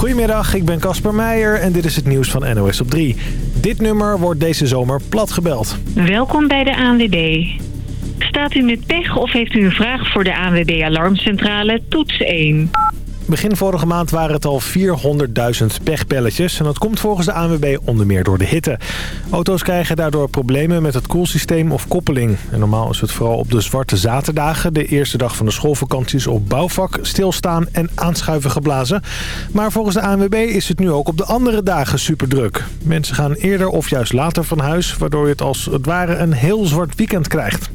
Goedemiddag, ik ben Casper Meijer en dit is het nieuws van NOS op 3. Dit nummer wordt deze zomer plat gebeld. Welkom bij de ANWB. Staat u met pech of heeft u een vraag voor de ANWB Alarmcentrale? Toets 1. Begin vorige maand waren het al 400.000 pechbelletjes. En dat komt volgens de ANWB onder meer door de hitte. Auto's krijgen daardoor problemen met het koelsysteem of koppeling. En normaal is het vooral op de zwarte zaterdagen... de eerste dag van de schoolvakanties op bouwvak... stilstaan en aanschuiven geblazen. Maar volgens de ANWB is het nu ook op de andere dagen superdruk. Mensen gaan eerder of juist later van huis... waardoor je het als het ware een heel zwart weekend krijgt.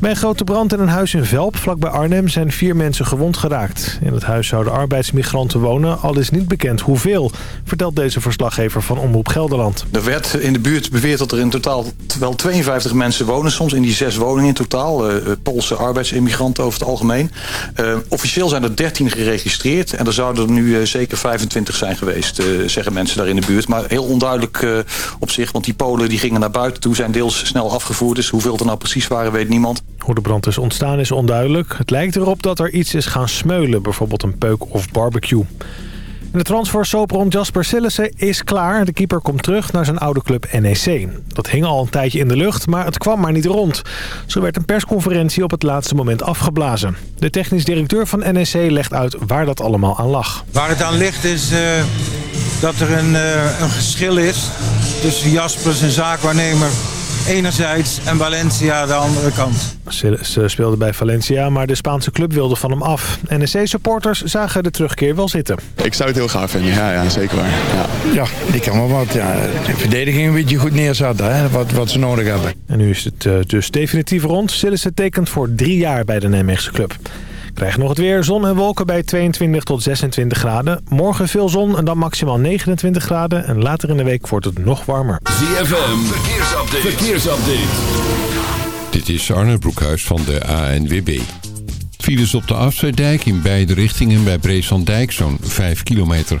Bij een grote brand in een huis in Velp, vlakbij Arnhem, zijn vier mensen gewond geraakt. In het huis zouden arbeidsmigranten wonen, al is niet bekend hoeveel, vertelt deze verslaggever van Omroep Gelderland. Er werd in de buurt beweerd dat er in totaal wel 52 mensen wonen, soms in die zes woningen in totaal. Uh, Poolse arbeidsimmigranten over het algemeen. Uh, officieel zijn er 13 geregistreerd en er zouden er nu zeker 25 zijn geweest, zeggen mensen daar in de buurt. Maar heel onduidelijk op zich, want die Polen die gingen naar buiten toe, zijn deels snel afgevoerd. Dus hoeveel er nou precies waren, weet niemand. Hoe de brand is ontstaan is onduidelijk. Het lijkt erop dat er iets is gaan smeulen, bijvoorbeeld een peuk of barbecue. En de transfersoap rond Jasper Sillissen is klaar. De keeper komt terug naar zijn oude club NEC. Dat hing al een tijdje in de lucht, maar het kwam maar niet rond. Zo werd een persconferentie op het laatste moment afgeblazen. De technisch directeur van NEC legt uit waar dat allemaal aan lag. Waar het aan ligt is uh, dat er een, uh, een geschil is tussen Jasper, zijn zaakwaarnemer enerzijds en Valencia de andere kant. Ze speelde bij Valencia, maar de Spaanse club wilde van hem af. NEC-supporters zagen de terugkeer wel zitten. Ik zou het heel gaaf vinden, ja, ja zeker waar. Ja. ja, die kan wel wat. Ja. De verdediging een beetje goed neerzetten, hè, wat, wat ze nodig hebben. En nu is het uh, dus definitief rond. Sillissen tekent voor drie jaar bij de Nijmeegse club. Krijgen nog het weer. Zon en wolken bij 22 tot 26 graden. Morgen veel zon en dan maximaal 29 graden. En later in de week wordt het nog warmer. ZFM, verkeersupdate. verkeersupdate. Dit is Arne Broekhuis van de ANWB. Files op de Afsluitdijk in beide richtingen bij Breeslanddijk zo'n 5 kilometer.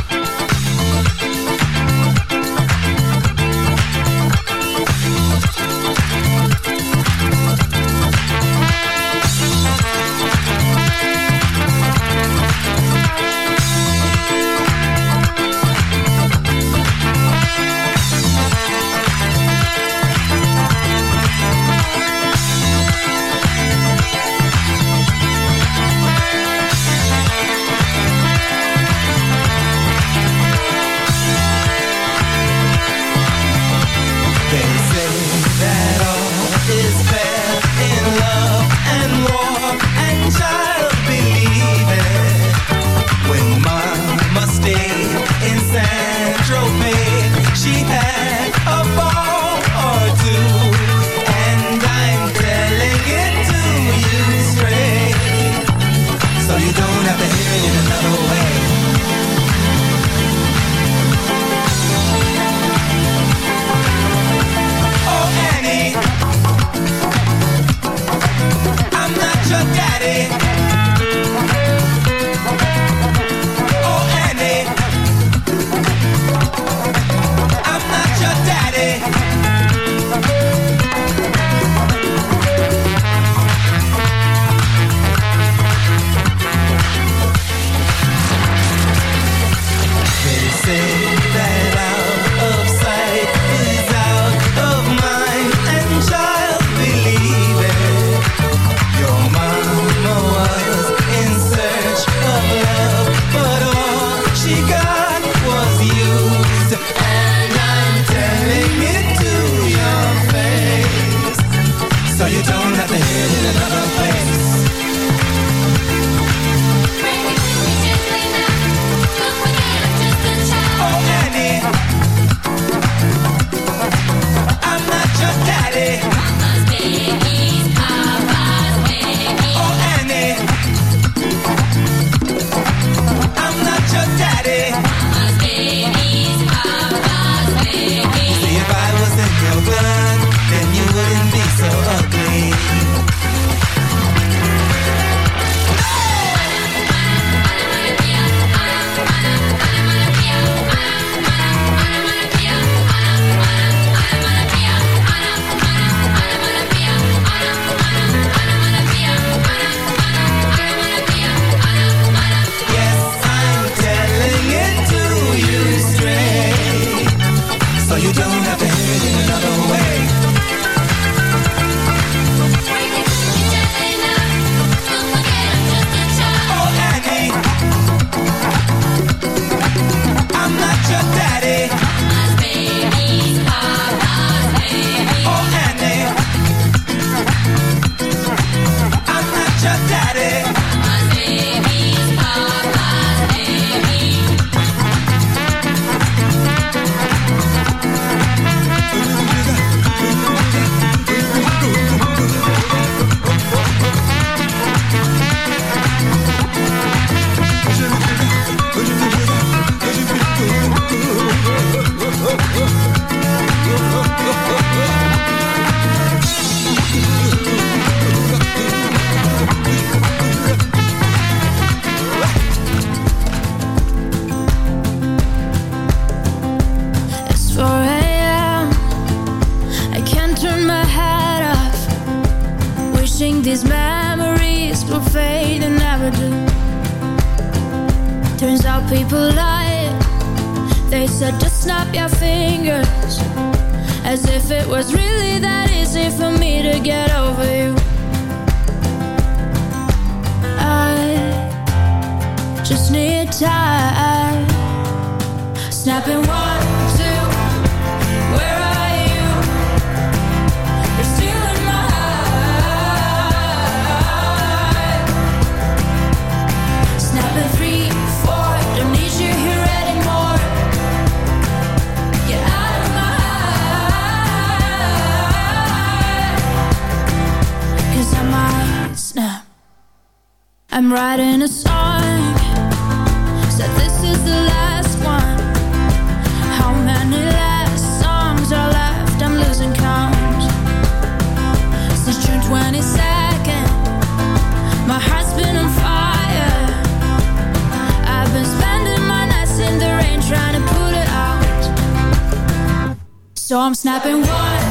So I'm snapping one,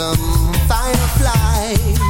some firefly.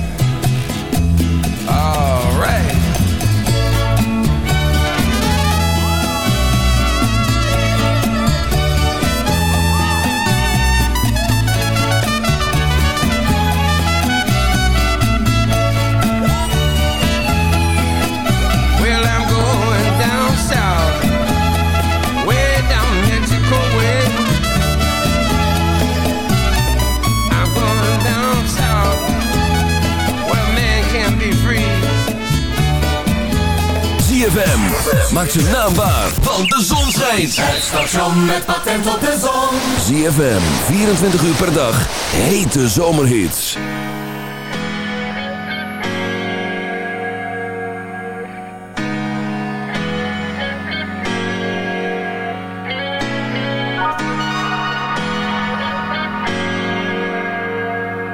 ZFM, maak zijn naam waar, want de zon schijnt. Het station met patent op de zon. ZFM, 24 uur per dag, hete zomerhits.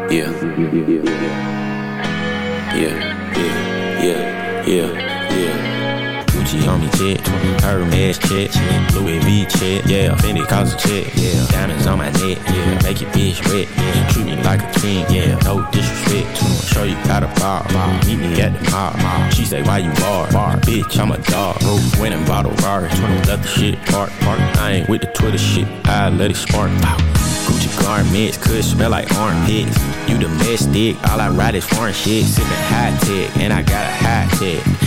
Yeah. Yeah, check, Hermes check, Louis V check, yeah, Fendi cause a check, yeah, diamonds on my neck, yeah, make your bitch wet, yeah, treat me like a king, yeah, no disrespect, I'm show you how to bar, bar, meet me at the mall, mall. She say why you bar, bar, bitch, I'm a dog, bro, went and bought a Rari, left the shit park, park, I ain't with the Twitter shit, I let it spark, wow. Gucci garments could smell like armpits. You domestic, all I ride is foreign shit. Sippin' high tech, and I got a high tech.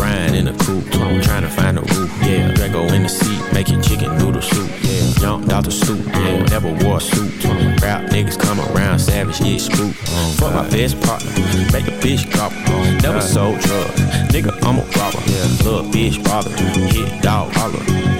Grind in the coop. I'm trying to find a roof, yeah. Drago in the seat, making chicken noodle soup, yeah. Jumped out the stoop, yeah. Never wore a suit. Rap niggas come around, savage, yeah, spook. Fuck my best partner, make a bitch drop. Never sold drugs, nigga, I'm a robber. Yeah. Little bitch bother, hit dog holler.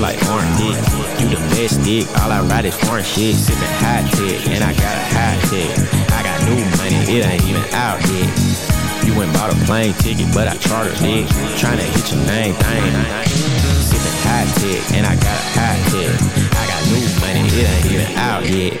Smell like orange dick. You domestic, all I ride is foreign shit. Sippin' high tech, and I got a high tech. I got new money, it ain't even out yet. You went bought a plane ticket, but I chartered it. Tryna hit your main thing. Sippin' high tech, and I got a high tech. I got new money, it ain't even out yet.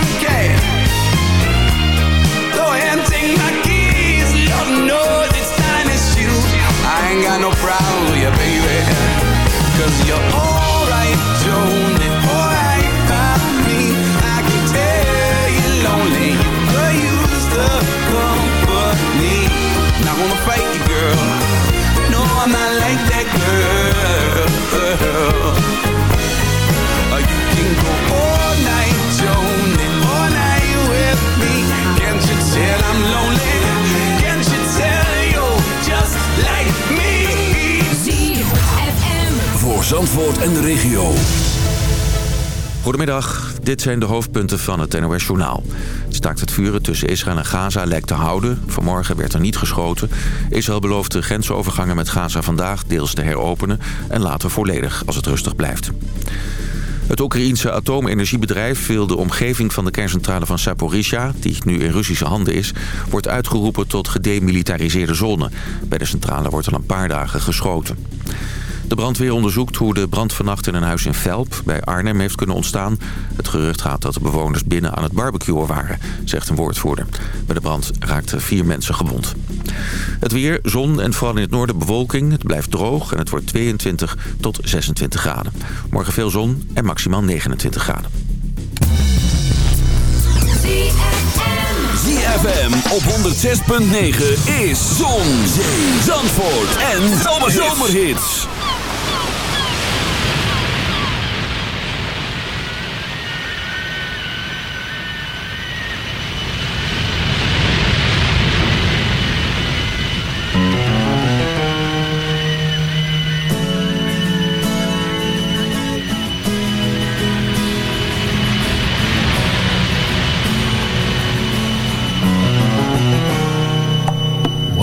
Cause you're alright, Joan Zandvoort en de regio. Goedemiddag, dit zijn de hoofdpunten van het NOS Journaal. Het staakt het vuren tussen Israël en Gaza lijkt te houden. Vanmorgen werd er niet geschoten. Israël belooft de grensovergangen met Gaza vandaag deels te heropenen... en later volledig als het rustig blijft. Het Oekraïense atoomenergiebedrijf wil de omgeving van de kerncentrale van Saporizhia... die nu in Russische handen is, wordt uitgeroepen tot gedemilitariseerde zone. Bij de centrale wordt al een paar dagen geschoten. De brandweer onderzoekt hoe de brand vannacht in een huis in Velp bij Arnhem heeft kunnen ontstaan. Het gerucht gaat dat de bewoners binnen aan het barbecuen waren, zegt een woordvoerder. Bij de brand raakten vier mensen gewond. Het weer, zon en vooral in het noorden bewolking. Het blijft droog en het wordt 22 tot 26 graden. Morgen veel zon en maximaal 29 graden. ZFM op 106.9 is Zon, Zee, Zandvoort en Zomerhits.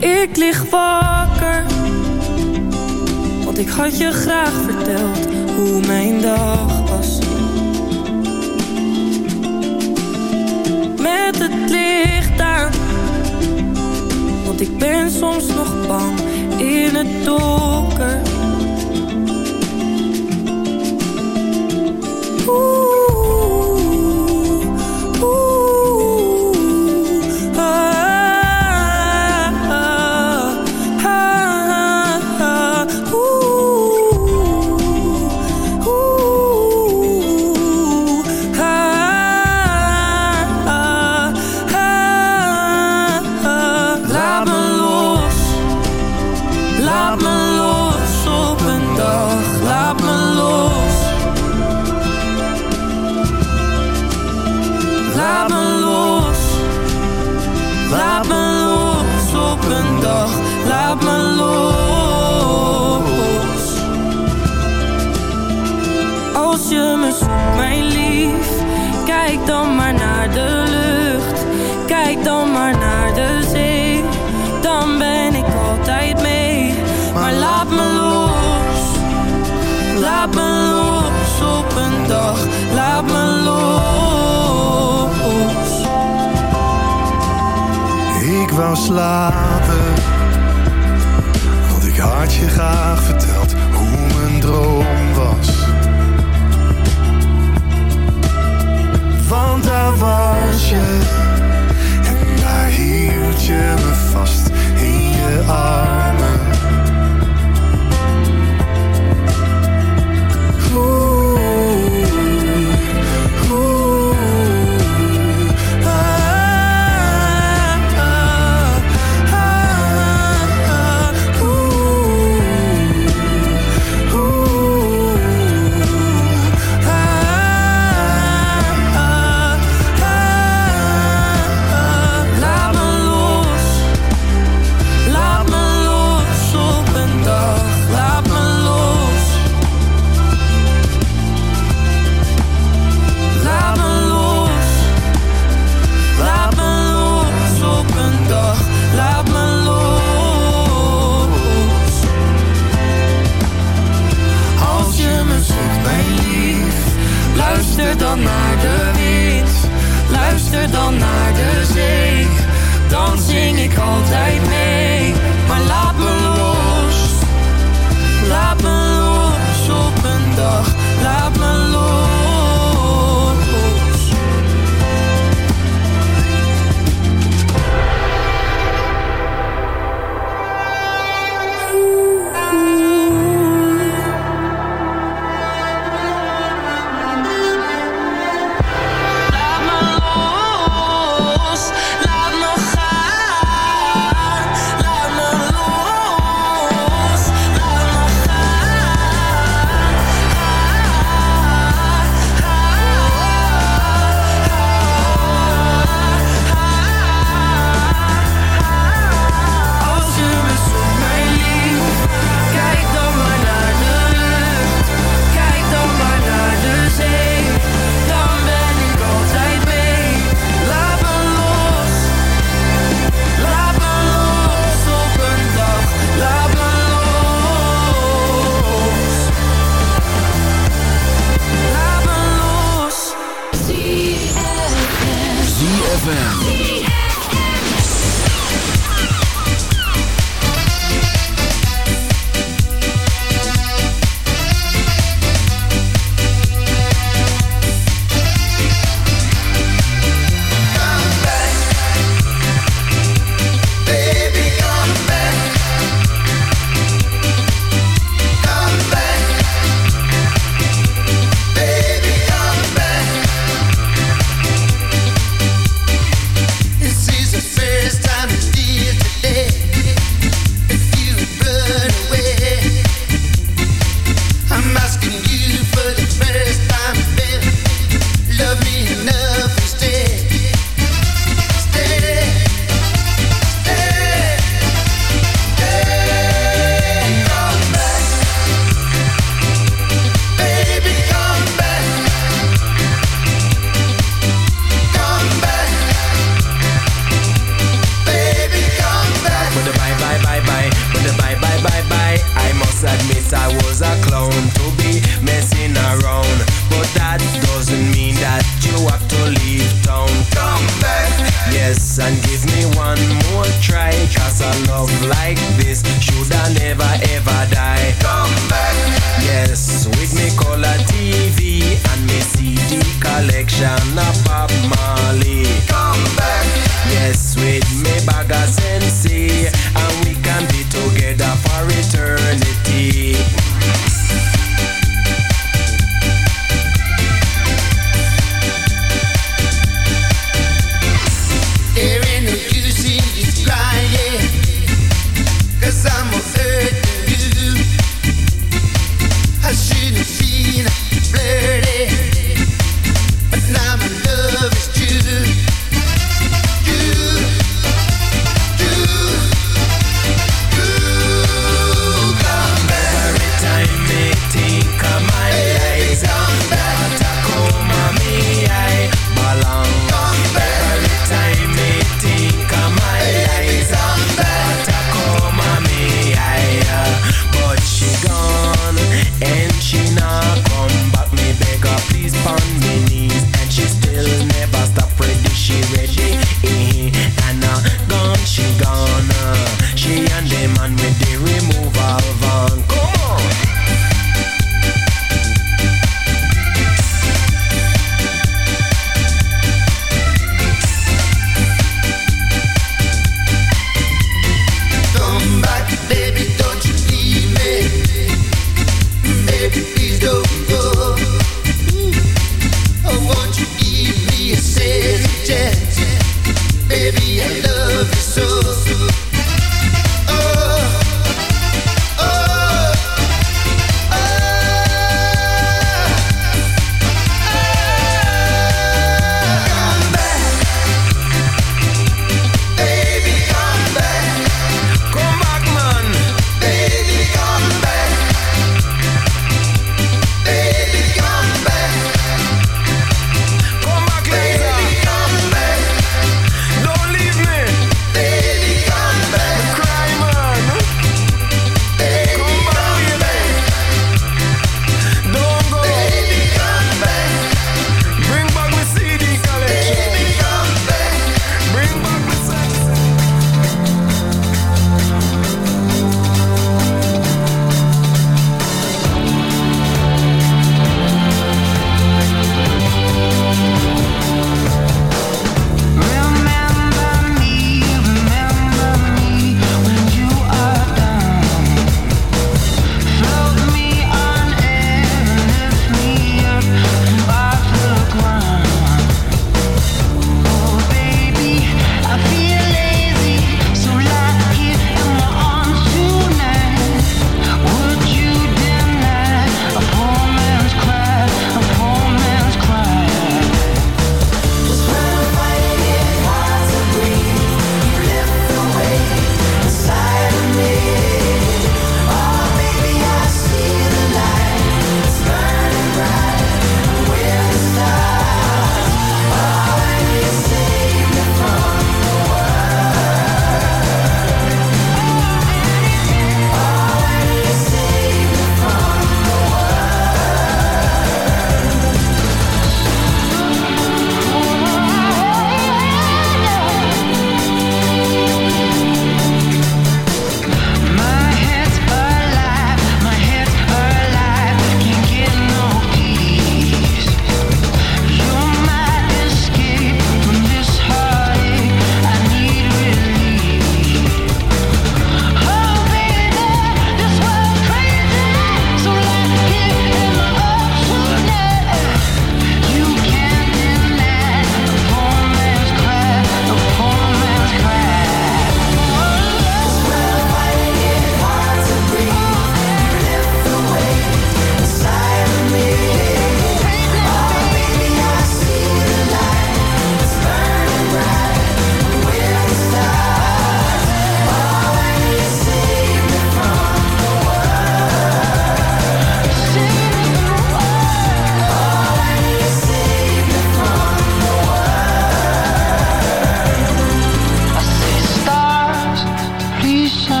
Ik lig wakker, want ik had je graag verteld hoe mijn dag was. Met het licht aan, want ik ben soms nog bang in het donker. Slapen, want ik had je graag verteld hoe mijn droom was. Want daar was je, en daar hield je me vast in je armen.